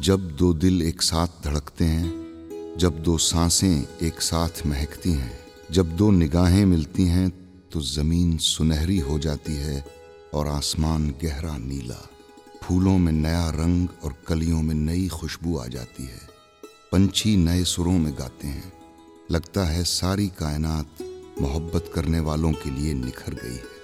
जब दो दिल एक साथ धड़कते हैं, जब दो साँसें एक साथ महकती हैं, जब दो निगाहें मिलती हैं तो ज़मीन सुनहरी हो जाती है और आसमान गहरा नीला। फूलों में नया रंग और कलियों में नई खुशबू आ जाती है। पंछी नए सुरों में गाते हैं। लगता है सारी कायनात मोहब्बत करने वालों के लिए निखर गई है।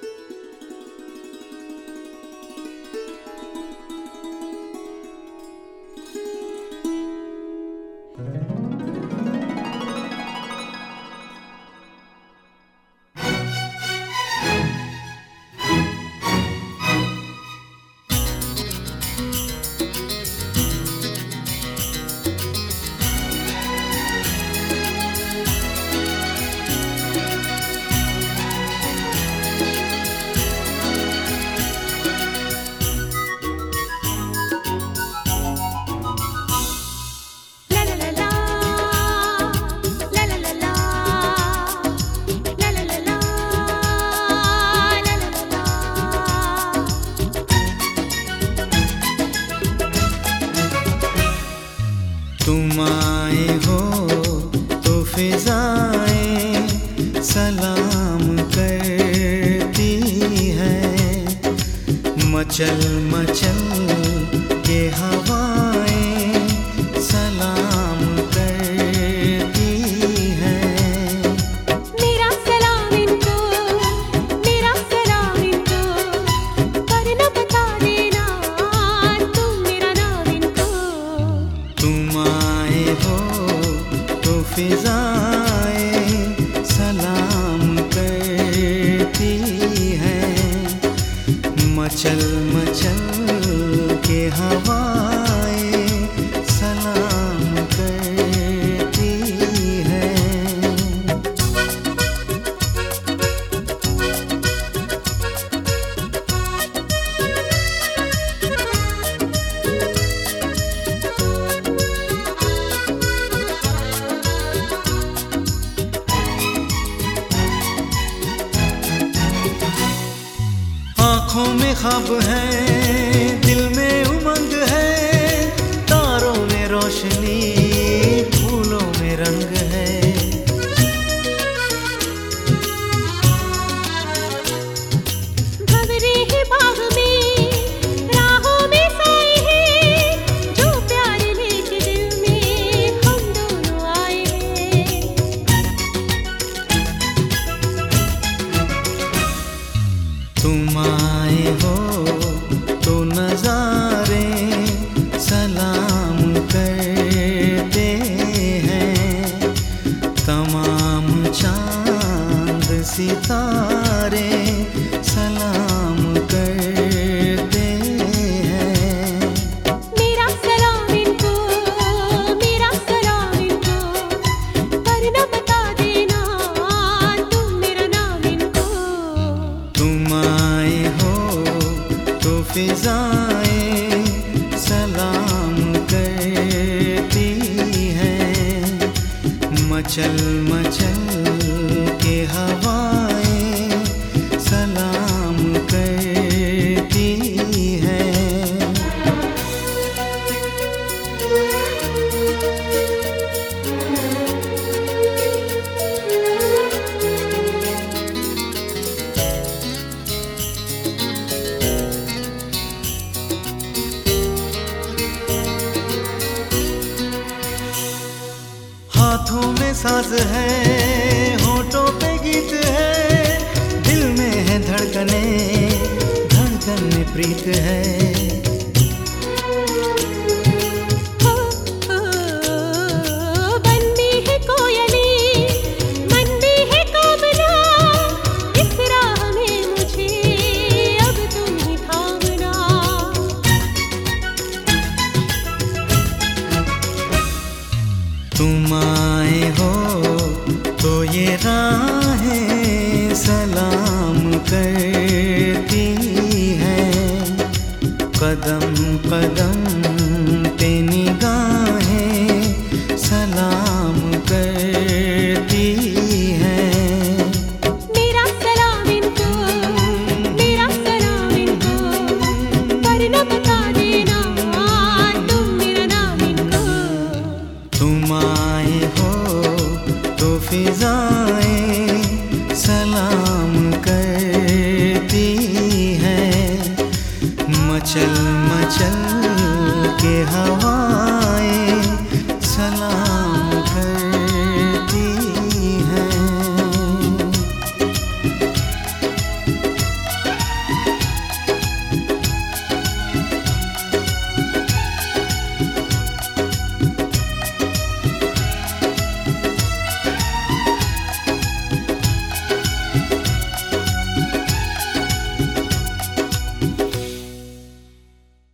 तुम आए हो तो फिजाएँ सलाम करती है। मचल मचल के हवाएँ सलाम करती हैं। मचल मचल के हवाएँ आँखों में खब है दिल में उमंग है तारों में रोशनी। तुम आए हो फिजाएँ सलाम करती हैं। मचल मचल के हवाएँ है होठों पे गीत है दिल में है धड़कने धड़कन में प्रीत है। हो ये राहें सलाम करती मचल मचल के हवा